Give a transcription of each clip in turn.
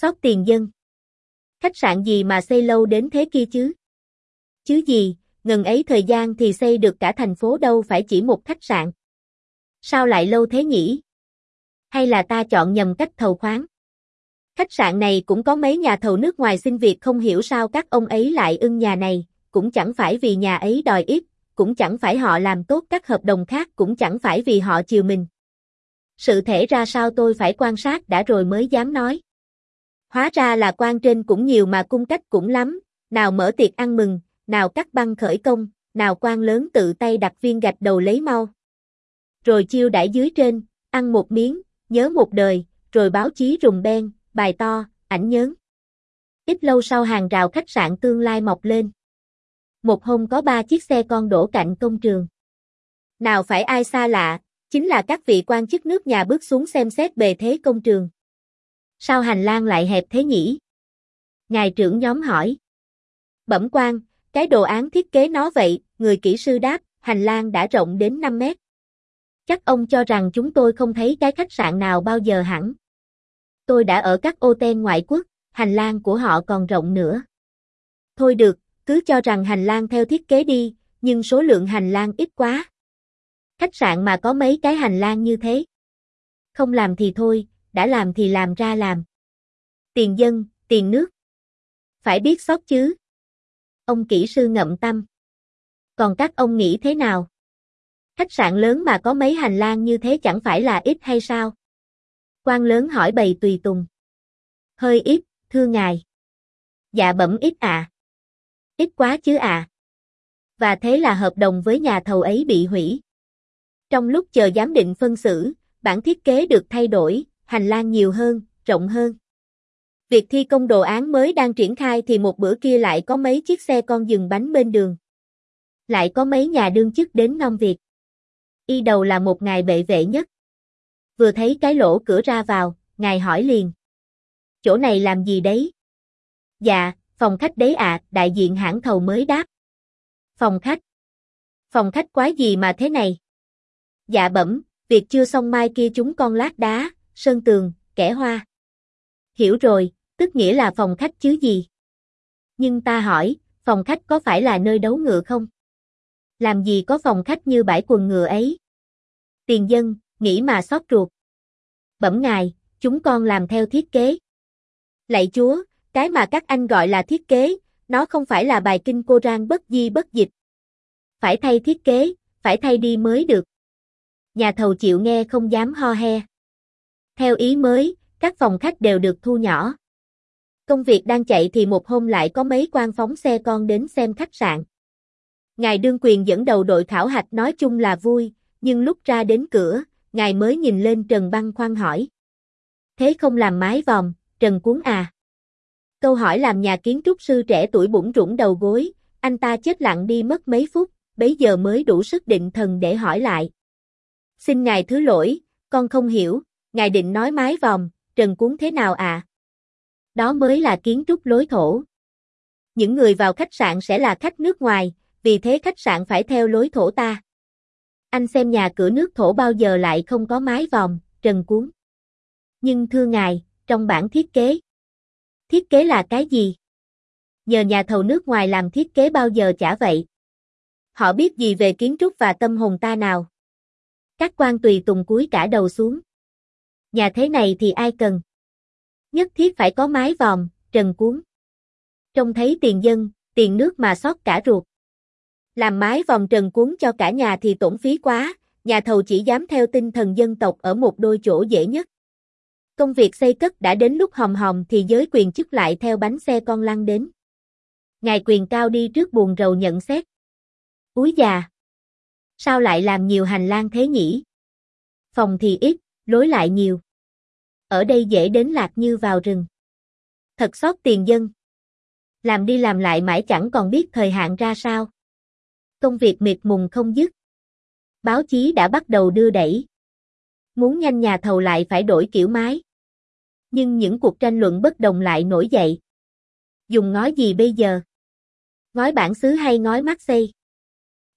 Xót tiền dân. Khách sạn gì mà xây lâu đến thế kia chứ? Chứ gì, ngần ấy thời gian thì xây được cả thành phố đâu phải chỉ một khách sạn. Sao lại lâu thế nhỉ? Hay là ta chọn nhầm cách thầu khoáng? Khách sạn này cũng có mấy nhà thầu nước ngoài xin việc không hiểu sao các ông ấy lại ưng nhà này, cũng chẳng phải vì nhà ấy đòi ít, cũng chẳng phải họ làm tốt các hợp đồng khác cũng chẳng phải vì họ chiều mình. Sự thể ra sao tôi phải quan sát đã rồi mới dám nói. Hóa ra là quan trên cũng nhiều mà cung cách cũng lắm, nào mở tiệc ăn mừng, nào cắt băng khởi công, nào quan lớn tự tay đặt viên gạch đầu lấy mau. Rồi chiêu đãi dưới trên, ăn một miếng, nhớ một đời, rồi báo chí rùng ben, bài to, ảnh nhớn. Ít lâu sau hàng rào khách sạn tương lai mọc lên. Một hôm có ba chiếc xe con đổ cạnh công trường. Nào phải ai xa lạ, chính là các vị quan chức nước nhà bước xuống xem xét bề thế công trường. Sao hành lang lại hẹp thế nhỉ? Ngài trưởng nhóm hỏi. Bẩm quan, cái đồ án thiết kế nó vậy, người kỹ sư đáp, hành lang đã rộng đến 5 mét. Chắc ông cho rằng chúng tôi không thấy cái khách sạn nào bao giờ hẳn. Tôi đã ở các ô ten ngoại quốc, hành lang của họ còn rộng nữa. Thôi được, cứ cho rằng hành lang theo thiết kế đi, nhưng số lượng hành lang ít quá. Khách sạn mà có mấy cái hành lang như thế. Không làm thì thôi, đã làm thì làm ra làm. Tiền dân, tiền nước. Phải biết sót chứ. Ông kỹ sư ngậm tâm. Còn các ông nghĩ thế nào? Khách sạn lớn mà có mấy hành lang như thế chẳng phải là ít hay sao? quan lớn hỏi bầy tùy tùng. Hơi ít, thưa ngài. Dạ bẩm ít à. Ít quá chứ à. Và thế là hợp đồng với nhà thầu ấy bị hủy. Trong lúc chờ giám định phân xử, bản thiết kế được thay đổi, hành lang nhiều hơn, rộng hơn. Việc thi công đồ án mới đang triển khai thì một bữa kia lại có mấy chiếc xe con dừng bánh bên đường. Lại có mấy nhà đương chức đến nom việc. Y đầu là một ngài bệ vệ nhất. Vừa thấy cái lỗ cửa ra vào, ngài hỏi liền. Chỗ này làm gì đấy? Dạ, phòng khách đấy ạ, à, đại diện hãng thầu mới đáp. Phòng khách. Phòng khách quái gì mà thế này? Dạ bẩm, việc chưa xong mai kia chúng con lát đá, sơn tường, kẻ hoa. Hiểu rồi, tức nghĩa là phòng khách chứ gì? Nhưng ta hỏi, phòng khách có phải là nơi đấu ngựa không? Làm gì có phòng khách như bãi quần ngựa ấy? Tiền dân, nghĩ mà xót ruột. Bẩm ngài, chúng con làm theo thiết kế. Lạy chúa, cái mà các anh gọi là thiết kế, nó không phải là bài kinh cô rang bất di bất dịch. Phải thay thiết kế, phải thay đi mới được. Nhà thầu chịu nghe không dám ho he. Theo ý mới, các phòng khách đều được thu nhỏ. Công việc đang chạy thì một hôm lại có mấy quan phóng xe con đến xem khách sạn. Ngài đương quyền dẫn đầu đội khảo hạch nói chung là vui, nhưng lúc ra đến cửa, ngài mới nhìn lên Trần Băng khoan hỏi. Thế không làm mái vòm, Trần Cuốn à? Câu hỏi làm nhà kiến trúc sư trẻ tuổi bụng rủng đầu gối, anh ta chết lặng đi mất mấy phút, bấy giờ mới đủ sức định thần để hỏi lại. Xin ngài thứ lỗi, con không hiểu, ngài định nói mái vòm, Trần Cuốn thế nào à? Đó mới là kiến trúc lối thổ. Những người vào khách sạn sẽ là khách nước ngoài, vì thế khách sạn phải theo lối thổ ta. Anh xem nhà cửa nước thổ bao giờ lại không có mái vòm, trần cuốn. Nhưng thưa ngài, trong bản thiết kế. Thiết kế là cái gì? Nhờ nhà thầu nước ngoài làm thiết kế bao giờ chả vậy? Họ biết gì về kiến trúc và tâm hồn ta nào? Các quan tùy tùng cúi cả đầu xuống. Nhà thế này thì ai cần? Nhất thiết phải có mái vòm, trần cuốn. Trông thấy tiền dân, tiền nước mà sót cả ruột. Làm mái vòng trần cuốn cho cả nhà thì tổn phí quá, nhà thầu chỉ dám theo tinh thần dân tộc ở một đôi chỗ dễ nhất. Công việc xây cất đã đến lúc hòm hòm thì giới quyền chức lại theo bánh xe con lăn đến. Ngài quyền cao đi trước buồn rầu nhận xét. Úi già! Sao lại làm nhiều hành lang thế nhỉ? Phòng thì ít, lối lại nhiều. Ở đây dễ đến lạc như vào rừng. Thật xót tiền dân. Làm đi làm lại mãi chẳng còn biết thời hạn ra sao công việc miệt mùng không dứt. Báo chí đã bắt đầu đưa đẩy. Muốn nhanh nhà thầu lại phải đổi kiểu mái Nhưng những cuộc tranh luận bất đồng lại nổi dậy. Dùng ngói gì bây giờ? Ngói bản xứ hay ngói mắt xây?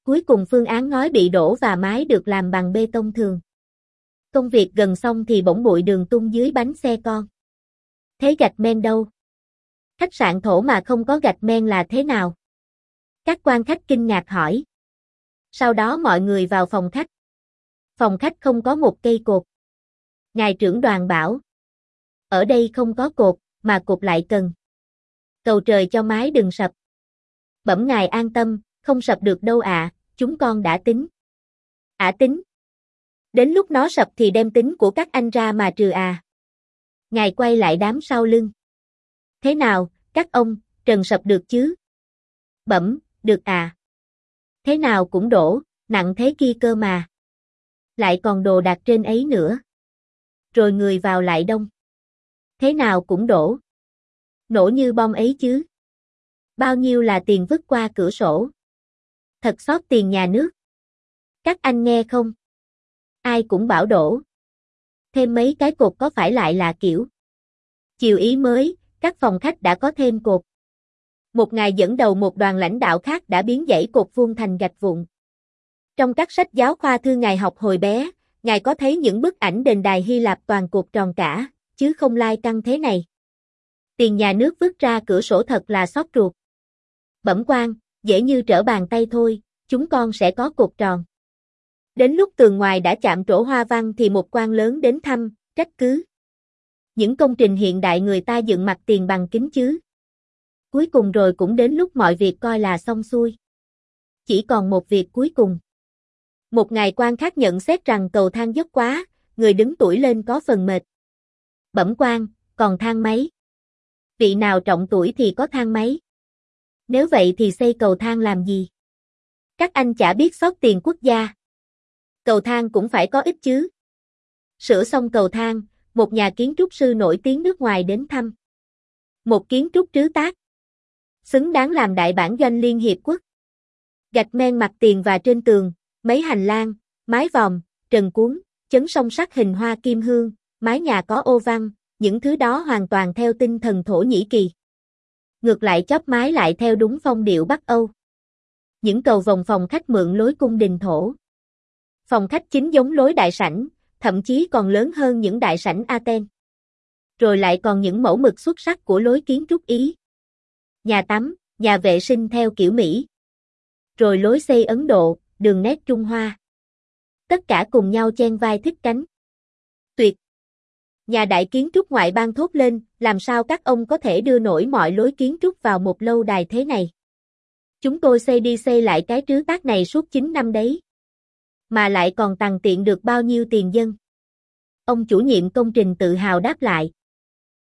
Cuối cùng phương án ngói bị đổ và mái được làm bằng bê tông thường. Công việc gần xong thì bỗng bụi đường tung dưới bánh xe con. Thế gạch men đâu? Khách sạn thổ mà không có gạch men là thế nào? Các quan khách kinh ngạc hỏi. Sau đó mọi người vào phòng khách. Phòng khách không có một cây cột. Ngài trưởng đoàn bảo. Ở đây không có cột, mà cột lại cần. Cầu trời cho mái đừng sập. Bẩm ngài an tâm, không sập được đâu ạ, chúng con đã tính. Ả à tính. Đến lúc nó sập thì đem tính của các anh ra mà trừ à. Ngài quay lại đám sau lưng. Thế nào, các ông, trần sập được chứ? Bẩm, được à. Thế nào cũng đổ, nặng thế kia cơ mà. Lại còn đồ đạc trên ấy nữa. Rồi người vào lại đông. Thế nào cũng đổ. Nổ như bom ấy chứ. Bao nhiêu là tiền vứt qua cửa sổ. Thật xót tiền nhà nước. Các anh nghe không? Ai cũng bảo đổ. Thêm mấy cái cột có phải lại là kiểu. Chiều ý mới, các phòng khách đã có thêm cột. Một ngày dẫn đầu một đoàn lãnh đạo khác đã biến dãy cột vuông thành gạch vụn. Trong các sách giáo khoa thư ngài học hồi bé, ngài có thấy những bức ảnh đền đài Hy Lạp toàn cột tròn cả, chứ không lai căng thế này. Tiền nhà nước vứt ra cửa sổ thật là xót ruột. Bẩm quan, dễ như trở bàn tay thôi, chúng con sẽ có cột tròn. Đến lúc tường ngoài đã chạm trổ hoa văn thì một quan lớn đến thăm, trách cứ. Những công trình hiện đại người ta dựng mặt tiền bằng kính chứ. Cuối cùng rồi cũng đến lúc mọi việc coi là xong xuôi. Chỉ còn một việc cuối cùng. Một ngày quan khác nhận xét rằng cầu thang dốc quá, người đứng tuổi lên có phần mệt. Bẩm quan, còn thang máy. Vị nào trọng tuổi thì có thang máy. Nếu vậy thì xây cầu thang làm gì? Các anh chả biết sót tiền quốc gia. Cầu thang cũng phải có ích chứ. Sửa xong cầu thang, một nhà kiến trúc sư nổi tiếng nước ngoài đến thăm. Một kiến trúc trứ tác. Xứng đáng làm đại bản doanh Liên Hiệp Quốc. Gạch men mặt tiền và trên tường, mấy hành lang, mái vòm, trần cuốn, chấn song sắt hình hoa kim hương, mái nhà có ô văn, những thứ đó hoàn toàn theo tinh thần Thổ Nhĩ Kỳ. Ngược lại chóp mái lại theo đúng phong điệu Bắc Âu. Những cầu vòng phòng khách mượn lối cung đình thổ. Phòng khách chính giống lối đại sảnh, thậm chí còn lớn hơn những đại sảnh Aten. Rồi lại còn những mẫu mực xuất sắc của lối kiến trúc Ý. Nhà tắm, nhà vệ sinh theo kiểu Mỹ. Rồi lối xây Ấn Độ, đường nét Trung Hoa. Tất cả cùng nhau chen vai thích cánh. Tuyệt! Nhà đại kiến trúc ngoại bang thốt lên, làm sao các ông có thể đưa nổi mọi lối kiến trúc vào một lâu đài thế này? Chúng tôi xây đi xây lại cái trứ tác này suốt 9 năm đấy mà lại còn tăng tiện được bao nhiêu tiền dân. Ông chủ nhiệm công trình tự hào đáp lại.